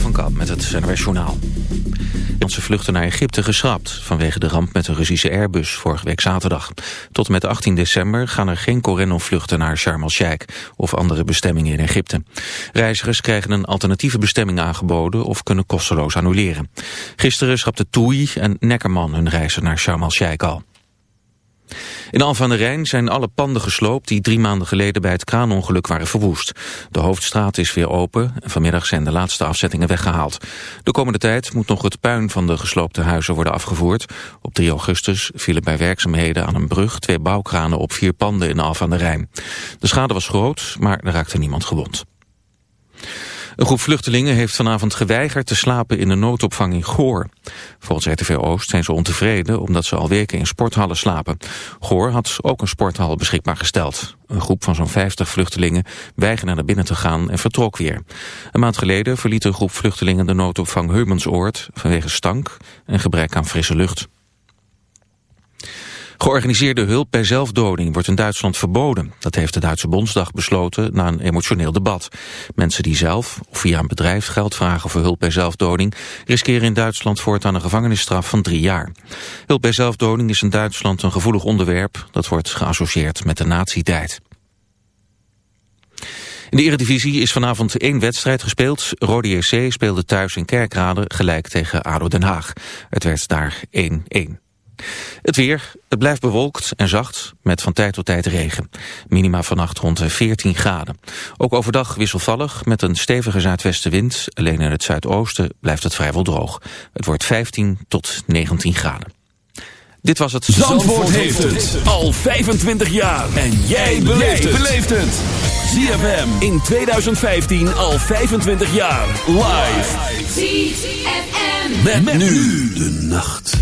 Van Kamp met het NRS Journaal. Onze vluchten naar Egypte geschrapt vanwege de ramp met een Russische Airbus vorige week zaterdag. Tot en met 18 december gaan er geen Corendon-vluchten naar Sharm el-Sheikh of andere bestemmingen in Egypte. Reizigers krijgen een alternatieve bestemming aangeboden of kunnen kosteloos annuleren. Gisteren schrapte TUI en Neckerman hun reizen naar Sharm el-Sheikh al. In Al van der Rijn zijn alle panden gesloopt die drie maanden geleden bij het kraanongeluk waren verwoest. De hoofdstraat is weer open en vanmiddag zijn de laatste afzettingen weggehaald. De komende tijd moet nog het puin van de gesloopte huizen worden afgevoerd. Op 3 augustus vielen bij werkzaamheden aan een brug twee bouwkranen op vier panden in Al van der Rijn. De schade was groot, maar er raakte niemand gewond. Een groep vluchtelingen heeft vanavond geweigerd te slapen in de noodopvang in Goor. Volgens RTV Oost zijn ze ontevreden omdat ze al weken in sporthallen slapen. Goor had ook een sporthal beschikbaar gesteld. Een groep van zo'n 50 vluchtelingen weigerde naar binnen te gaan en vertrok weer. Een maand geleden verliet een groep vluchtelingen de noodopvang Heumensoord vanwege stank en gebrek aan frisse lucht. Georganiseerde hulp bij zelfdoding wordt in Duitsland verboden. Dat heeft de Duitse Bondsdag besloten na een emotioneel debat. Mensen die zelf of via een bedrijf geld vragen voor hulp bij zelfdoding... riskeren in Duitsland voortaan een gevangenisstraf van drie jaar. Hulp bij zelfdoding is in Duitsland een gevoelig onderwerp... dat wordt geassocieerd met de nazi-tijd. In de Eredivisie is vanavond één wedstrijd gespeeld. Rode JC speelde thuis in Kerkrade gelijk tegen ADO Den Haag. Het werd daar 1-1. Het weer, het blijft bewolkt en zacht, met van tijd tot tijd regen. Minima vannacht rond 14 graden. Ook overdag wisselvallig, met een stevige zuidwestenwind. Alleen in het zuidoosten blijft het vrijwel droog. Het wordt 15 tot 19 graden. Dit was het... Zandvoort, Zandvoort heeft het al 25 jaar. En jij beleeft het. ZFM in 2015 al 25 jaar. Live. ZFM. met nu de nacht.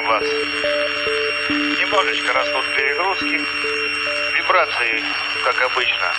Поздравляем вас. Немножечко растут перегрузки. Вибрации, как обычно,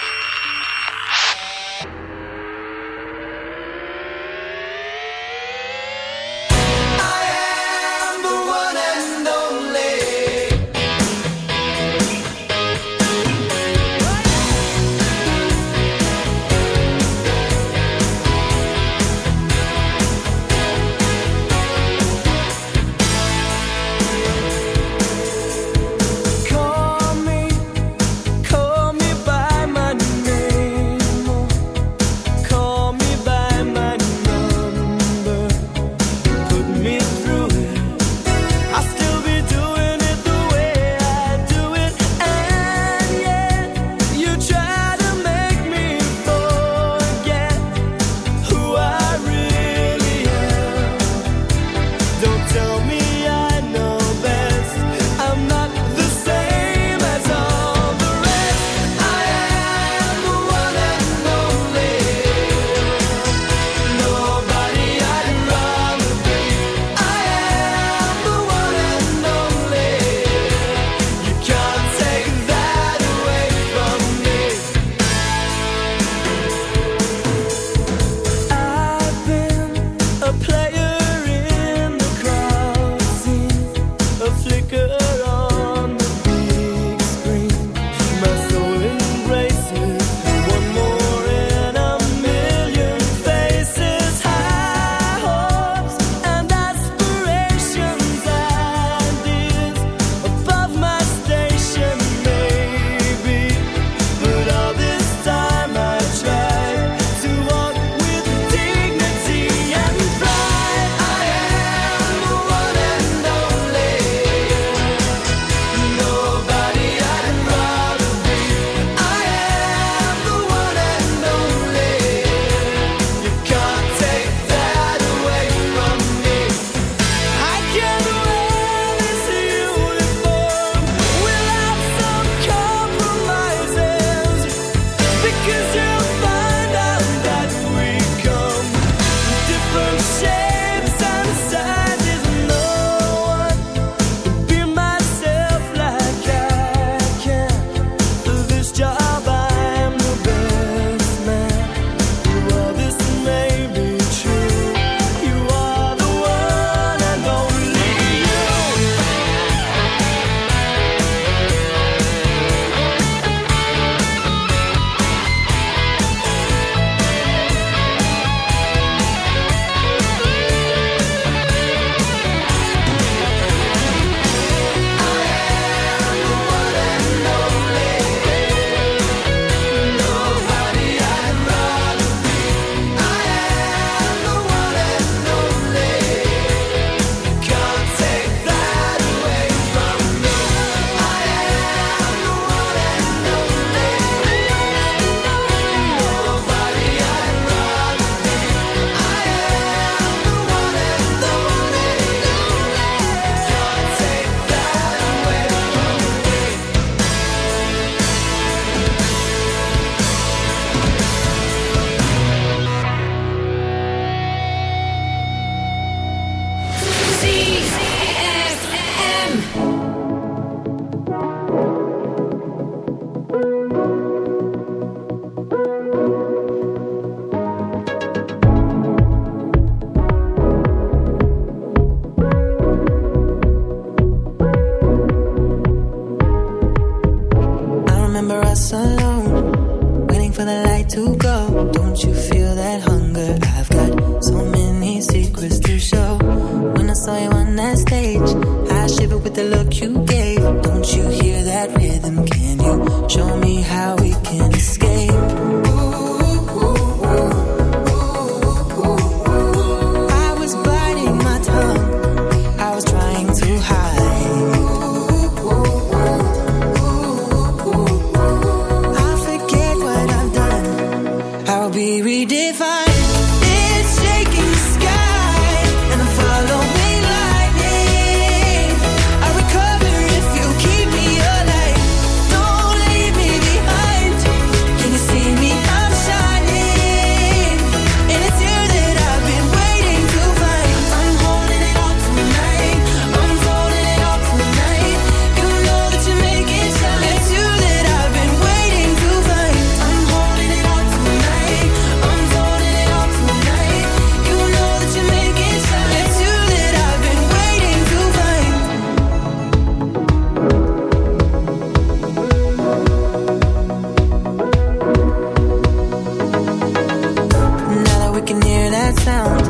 that sound.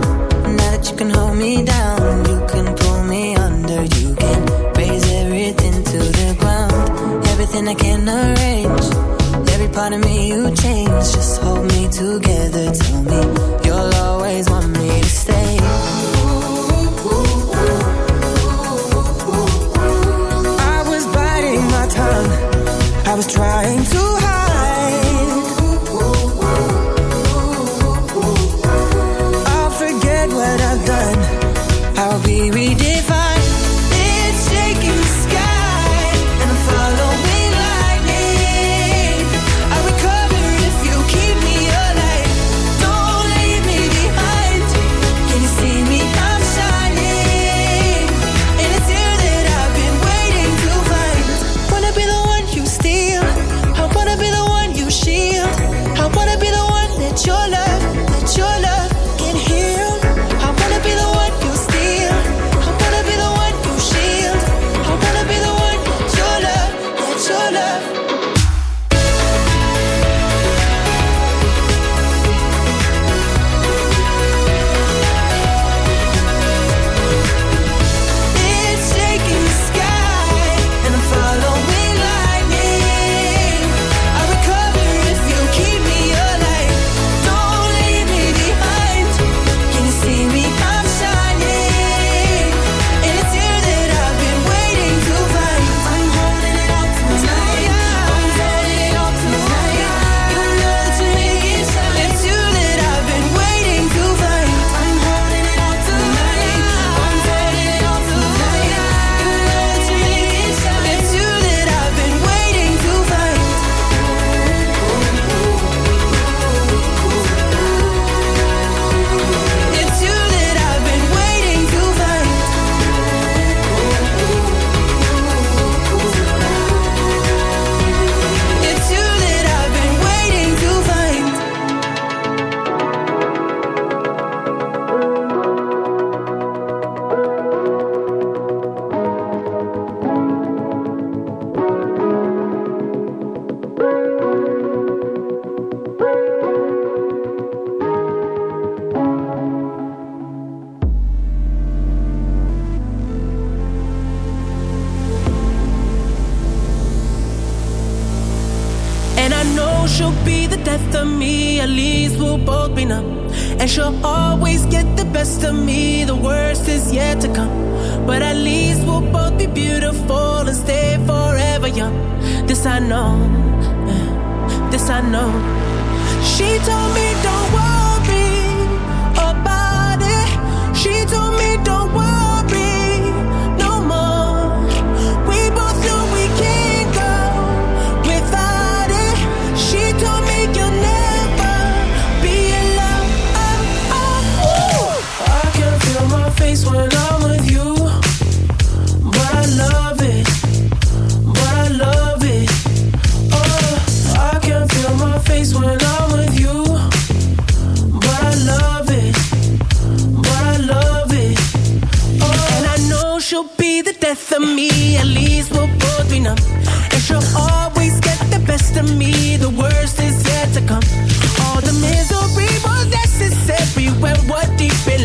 Now that you can hold me down, you can pull me under, you can raise everything to the ground. Everything I can arrange, every part of me you change. Just hold me together, tell me you'll always want me to stay.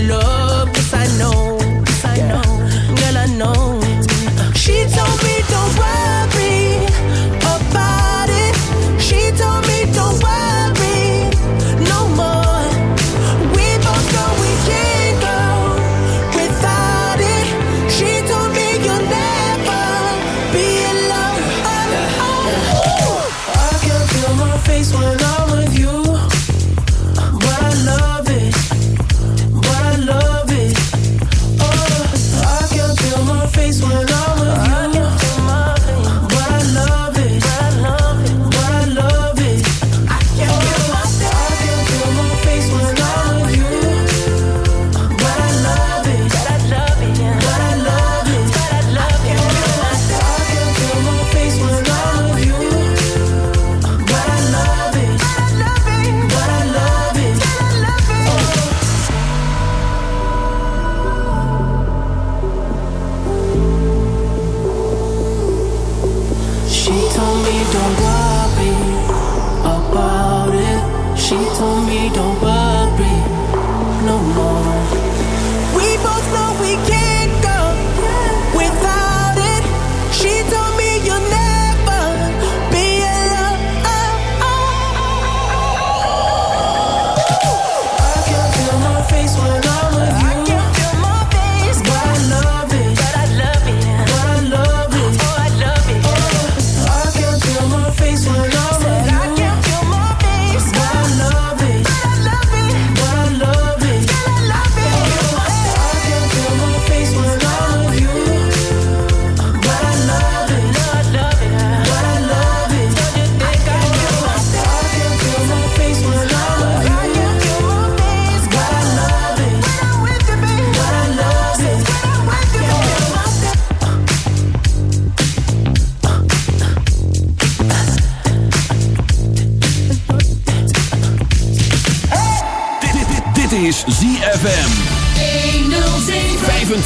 love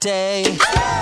day.